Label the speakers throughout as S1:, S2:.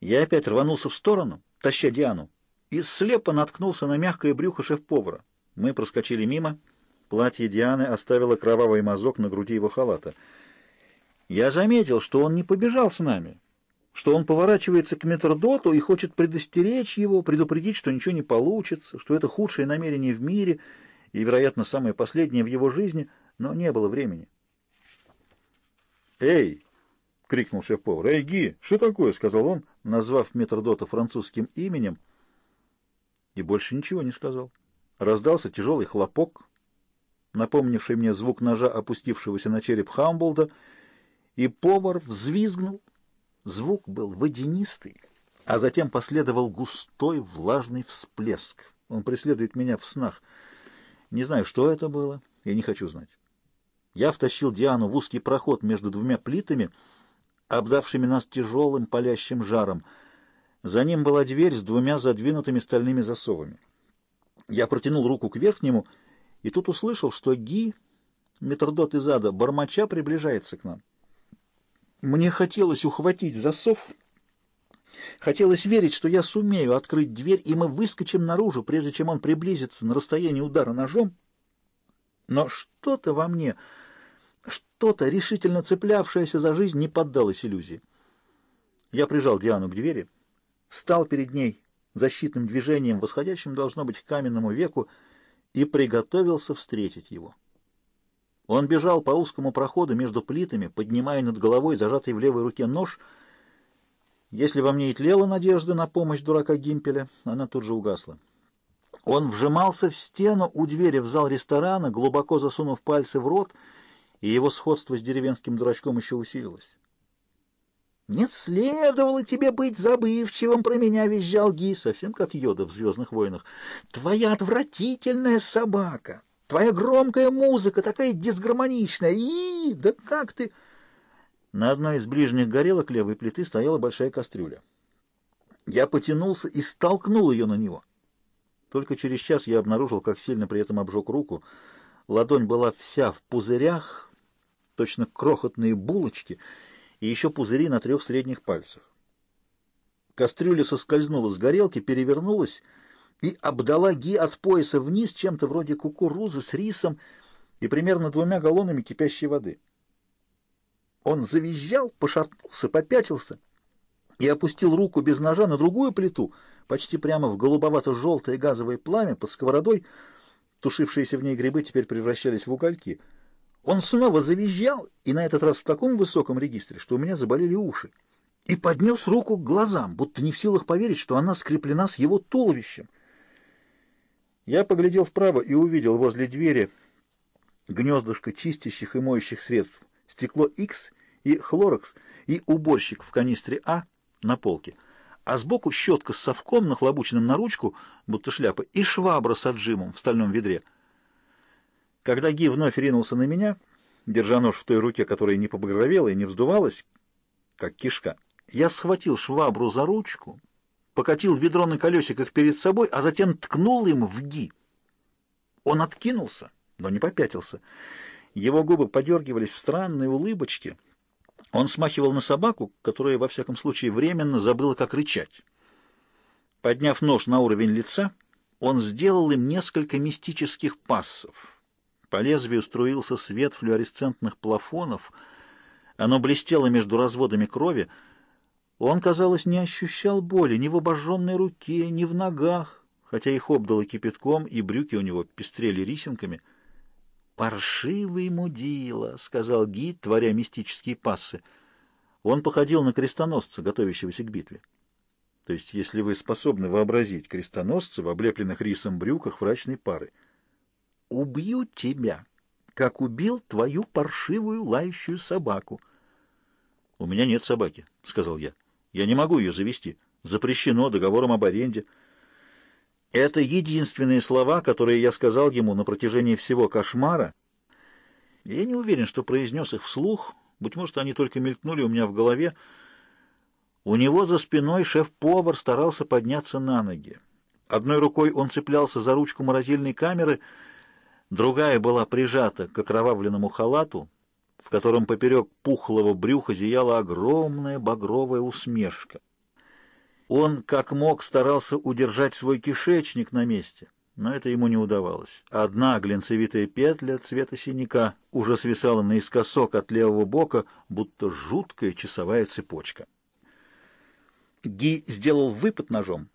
S1: Я опять рванулся в сторону, таща Диану, и слепо наткнулся на мягкое брюхо шеф-повара. Мы проскочили мимо. Платье Дианы оставило кровавый мазок на груди его халата. Я заметил, что он не побежал с нами, что он поворачивается к метрдоту и хочет предостеречь его, предупредить, что ничего не получится, что это худшее намерение в мире и, вероятно, самое последнее в его жизни, но не было времени. «Эй!» — крикнул шеф-повар. «Эй, Ги, что такое?» — сказал он, назвав метрдота французским именем, и больше ничего не сказал. Раздался тяжелый хлопок, напомнивший мне звук ножа, опустившегося на череп Хамболда, и повар взвизгнул. Звук был водянистый, а затем последовал густой влажный всплеск. Он преследует меня в снах. Не знаю, что это было, я не хочу знать. Я втащил Диану в узкий проход между двумя плитами, обдавшими нас тяжелым палящим жаром. За ним была дверь с двумя задвинутыми стальными засовами. Я протянул руку к верхнему, и тут услышал, что Ги, метрдот из ада, бормоча приближается к нам. Мне хотелось ухватить засов, хотелось верить, что я сумею открыть дверь, и мы выскочим наружу, прежде чем он приблизится на расстояние удара ножом. Но что-то во мне, что-то, решительно цеплявшееся за жизнь, не поддалось иллюзии. Я прижал Диану к двери, встал перед ней защитным движением, восходящим, должно быть, к каменному веку, и приготовился встретить его. Он бежал по узкому проходу между плитами, поднимая над головой зажатый в левой руке нож. Если во мне и тлела надежда на помощь дурака Гимпеля, она тут же угасла. Он вжимался в стену у двери в зал ресторана, глубоко засунув пальцы в рот, и его сходство с деревенским дурачком еще усилилось. «Не следовало тебе быть забывчивым про меня», — визжал Ги, совсем как Йода в «Звездных войнах». «Твоя отвратительная собака, твоя громкая музыка такая дисгармоничная. И, да как ты...» На одной из ближних горелок левой плиты стояла большая кастрюля. Я потянулся и столкнул ее на него. Только через час я обнаружил, как сильно при этом обжег руку. Ладонь была вся в пузырях, точно крохотные булочки — и еще пузыри на трех средних пальцах. Кастрюля соскользнула с горелки, перевернулась и обдала Ги от пояса вниз чем-то вроде кукурузы с рисом и примерно двумя галлонами кипящей воды. Он завизжал, пошатнулся, попятился и опустил руку без ножа на другую плиту, почти прямо в голубовато-желтое газовое пламя под сковородой. Тушившиеся в ней грибы теперь превращались в угольки — он снова завизжал, и на этот раз в таком высоком регистре, что у меня заболели уши, и поднес руку к глазам, будто не в силах поверить, что она скреплена с его туловищем. Я поглядел вправо и увидел возле двери гнездышко чистящих и моющих средств, стекло X и хлорокс, и уборщик в канистре А на полке, а сбоку щетка с совком, нахлобученным на ручку, будто шляпа, и швабра с отжимом в стальном ведре — когда Ги вновь ринулся на меня, держа нож в той руке, которая не побагровела и не вздувалась, как кишка, я схватил швабру за ручку, покатил ведро на колесиках перед собой, а затем ткнул им в Ги. Он откинулся, но не попятился. Его губы подергивались в странной улыбочке. Он смахивал на собаку, которая, во всяком случае, временно забыла, как рычать. Подняв нож на уровень лица, он сделал им несколько мистических пассов — по лезвию струился свет флуоресцентных плафонов. Оно блестело между разводами крови. Он, казалось, не ощущал боли ни в обожженной руке, ни в ногах, хотя их обдало кипятком, и брюки у него пестрели рисинками. «Паршивый мудила», — сказал гид, творя мистические пассы. Он походил на крестоносца, готовящегося к битве. То есть, если вы способны вообразить крестоносца в облепленных рисом брюках врачной пары — убью тебя, как убил твою паршивую лающую собаку. — У меня нет собаки, — сказал я. — Я не могу ее завести. Запрещено договором об аренде. Это единственные слова, которые я сказал ему на протяжении всего кошмара. Я не уверен, что произнес их вслух. Быть может, они только мелькнули у меня в голове. У него за спиной шеф-повар старался подняться на ноги. Одной рукой он цеплялся за ручку морозильной камеры — Другая была прижата к окровавленному халату, в котором поперек пухлого брюха зияла огромная багровая усмешка. Он, как мог, старался удержать свой кишечник на месте, но это ему не удавалось. Одна глинцевитая петля цвета синяка уже свисала наискосок от левого бока, будто жуткая часовая цепочка. Ги сделал выпад ножом.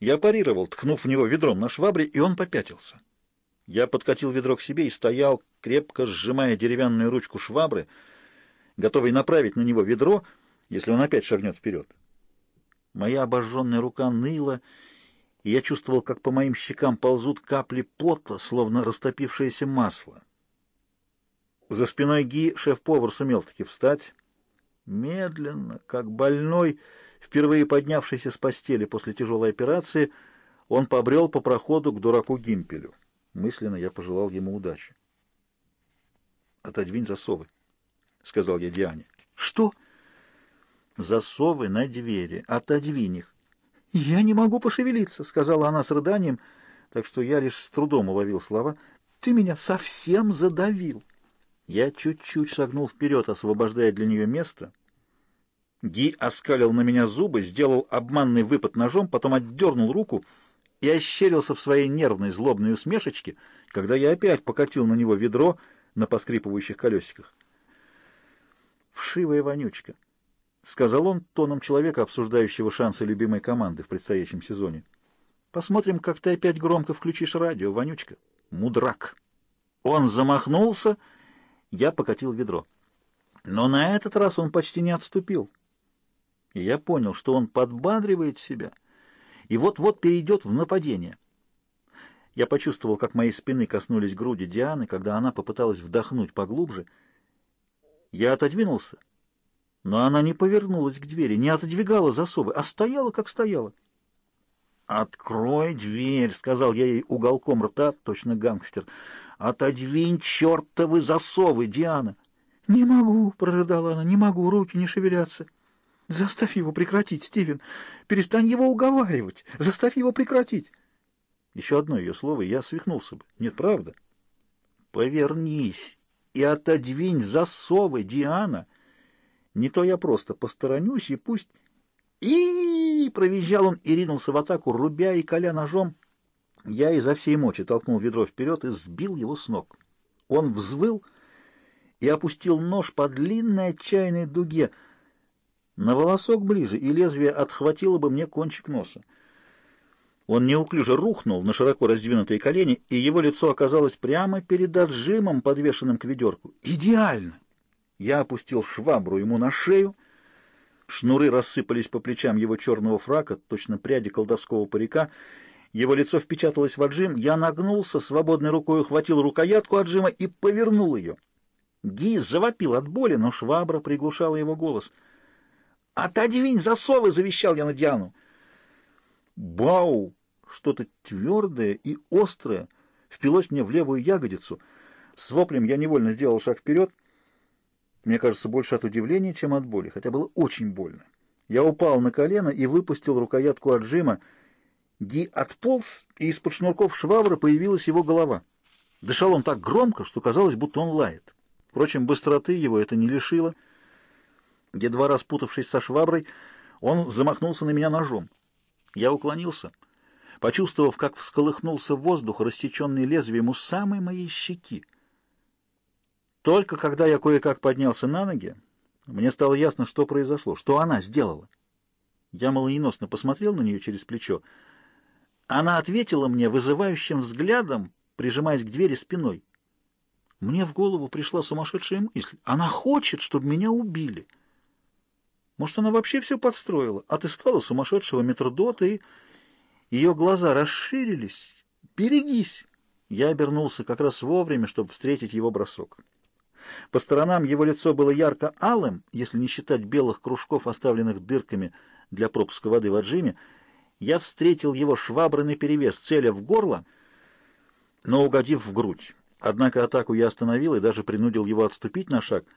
S1: Я парировал, ткнув в него ведром на швабре, и он попятился. Я подкатил ведро к себе и стоял, крепко сжимая деревянную ручку швабры, готовый направить на него ведро, если он опять шагнет вперед. Моя обожженная рука ныла, и я чувствовал, как по моим щекам ползут капли пота, словно растопившееся масло. За спиной Ги шеф-повар сумел таки встать. Медленно, как больной, впервые поднявшийся с постели после тяжелой операции, он побрел по проходу к дураку Гимпелю. Мысленно я пожелал ему удачи. «Отодвинь засовы», — сказал я Диане. «Что?» «Засовы на двери. Отодвинь их». «Я не могу пошевелиться», — сказала она с рыданием, так что я лишь с трудом уловил слова. «Ты меня совсем задавил». Я чуть-чуть шагнул вперед, освобождая для нее место. Ги оскалил на меня зубы, сделал обманный выпад ножом, потом отдернул руку — и ощерился в своей нервной злобной усмешечке, когда я опять покатил на него ведро на поскрипывающих колесиках. «Вшивая вонючка», — сказал он тоном человека, обсуждающего шансы любимой команды в предстоящем сезоне. «Посмотрим, как ты опять громко включишь радио, вонючка. Мудрак». Он замахнулся, я покатил ведро. Но на этот раз он почти не отступил. И я понял, что он подбадривает себя — и вот-вот перейдет в нападение. Я почувствовал, как моей спины коснулись груди Дианы, когда она попыталась вдохнуть поглубже. Я отодвинулся, но она не повернулась к двери, не отодвигала засовы, а стояла, как стояла. «Открой дверь», — сказал я ей уголком рта, точно гангстер. «Отодвинь чертовы засовы, Диана!» «Не могу», — прорыдала она, — «не могу, руки не шевелятся». Заставь его прекратить, Стивен. Перестань его уговаривать. Заставь его прекратить. Еще одно ее слово, и я свихнулся бы. Нет, правда? Повернись и отодвинь засовы, Диана. Не то я просто посторонюсь, и пусть... и провизжал он и ринулся в атаку, рубя и коля ножом. Я изо всей мочи толкнул ведро вперед и сбил его с ног. Он взвыл и опустил нож по длинной отчаянной дуге — на волосок ближе, и лезвие отхватило бы мне кончик носа. Он неуклюже рухнул на широко раздвинутые колени, и его лицо оказалось прямо перед отжимом, подвешенным к ведерку. Идеально! Я опустил швабру ему на шею, шнуры рассыпались по плечам его черного фрака, точно пряди колдовского парика, его лицо впечаталось в отжим, я нагнулся, свободной рукой ухватил рукоятку отжима и повернул ее. Ги завопил от боли, но швабра приглушала его голос — «Отодвинь засовы!» — завещал я на Диану. Бау! Что-то твердое и острое впилось мне в левую ягодицу. С воплем я невольно сделал шаг вперед. Мне кажется, больше от удивления, чем от боли, хотя было очень больно. Я упал на колено и выпустил рукоятку отжима. Ги отполз, и из-под шнурков швабры появилась его голова. Дышал он так громко, что казалось, будто он лает. Впрочем, быстроты его это не лишило — Едва распутавшись со шваброй, он замахнулся на меня ножом. Я уклонился, почувствовав, как всколыхнулся воздух, рассеченный лезвием у самой моей щеки. Только когда я кое-как поднялся на ноги, мне стало ясно, что произошло, что она сделала. Я молниеносно посмотрел на нее через плечо. Она ответила мне вызывающим взглядом, прижимаясь к двери спиной. Мне в голову пришла сумасшедшая мысль. Она хочет, чтобы меня убили. Может, она вообще все подстроила, отыскала сумасшедшего метрдота, и ее глаза расширились. «Берегись!» Я обернулся как раз вовремя, чтобы встретить его бросок. По сторонам его лицо было ярко-алым, если не считать белых кружков, оставленных дырками для пропуска воды в отжиме. Я встретил его швабры наперевес, целя в горло, но угодив в грудь. Однако атаку я остановил и даже принудил его отступить на шаг —